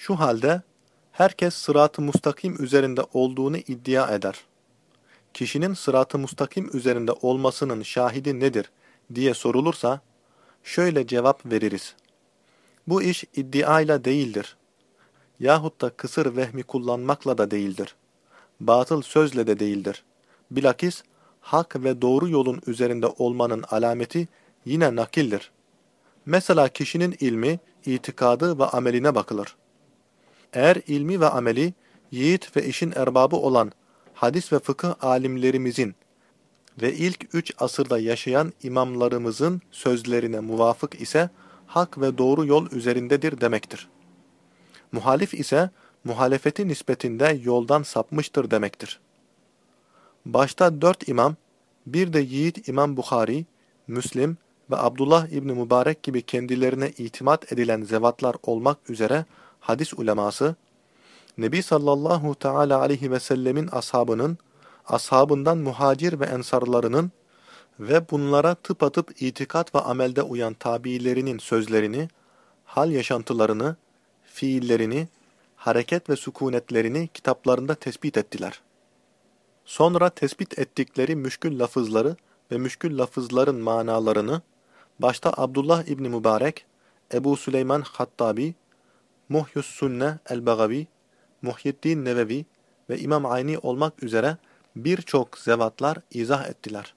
Şu halde herkes sırat-ı mustakim üzerinde olduğunu iddia eder. Kişinin sırat-ı mustakim üzerinde olmasının şahidi nedir diye sorulursa, şöyle cevap veririz. Bu iş iddiayla değildir. Yahut da kısır vehmi kullanmakla da değildir. Batıl sözle de değildir. Bilakis hak ve doğru yolun üzerinde olmanın alameti yine nakildir. Mesela kişinin ilmi, itikadı ve ameline bakılır. Eğer ilmi ve ameli, yiğit ve işin erbabı olan hadis ve fıkıh alimlerimizin ve ilk üç asırda yaşayan imamlarımızın sözlerine muvafık ise hak ve doğru yol üzerindedir demektir. Muhalif ise muhalefeti nispetinde yoldan sapmıştır demektir. Başta dört imam, bir de yiğit İmam Bukhari, Müslim ve Abdullah İbni Mübarek gibi kendilerine itimat edilen zevatlar olmak üzere hadis uleması, Nebi sallallahu teala aleyhi ve sellemin ashabının, ashabından muhacir ve ensarlarının ve bunlara tıpatıp itikat ve amelde uyan tabiilerinin sözlerini, hal yaşantılarını, fiillerini, hareket ve sükunetlerini kitaplarında tespit ettiler. Sonra tespit ettikleri müşkül lafızları ve müşkül lafızların manalarını, başta Abdullah İbni Mübarek, Ebu Süleyman Hattabi, Muhyus Sünne el-Bagavi, Muhyiddin Nevevi ve İmam Ayni olmak üzere birçok zevatlar izah ettiler.